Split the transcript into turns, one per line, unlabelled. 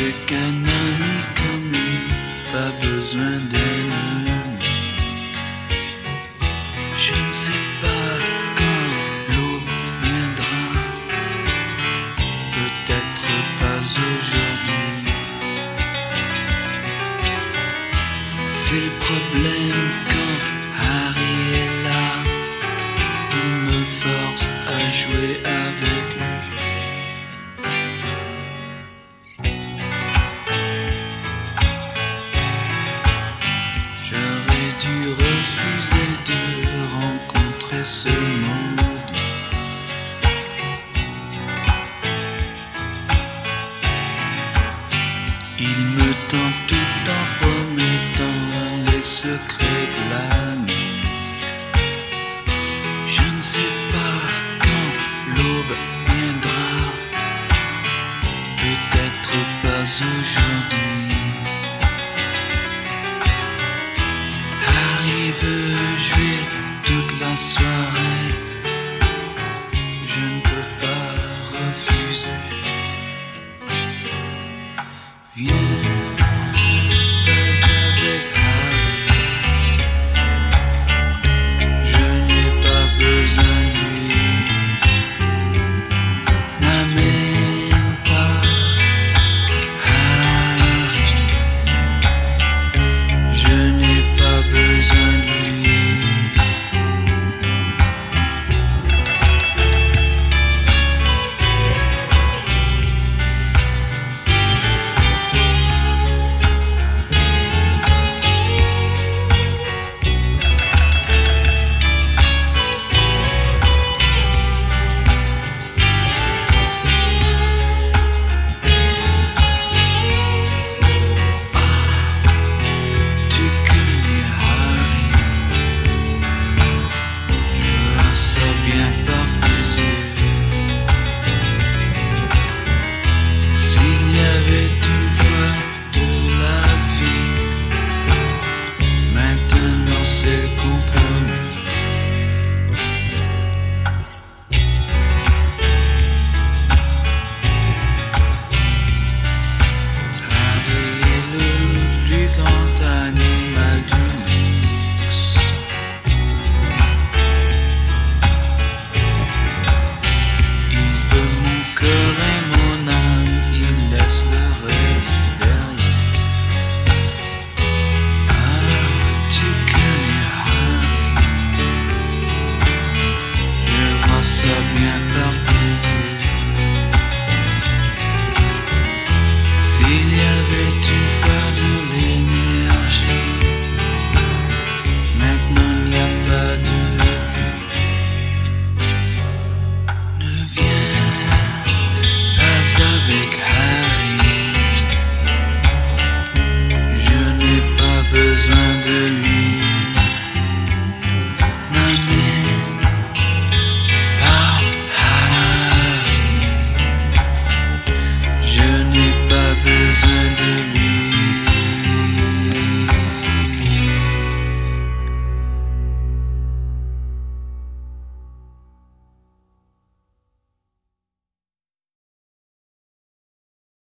Avec un ami comme lui, pas besoin d'ennemis. Je ne sais pas quand l'aube viendra, peut-être pas aujourd'hui. C'est le problème quand Harry est là, il me force à jouer avec Il me tend tout en promettant les secrets de la nuit. Je ne sais pas quand l'aube viendra, peut-être pas aujourd'hui. Harry veut jouer toute la soirée. Pas refuser. Viens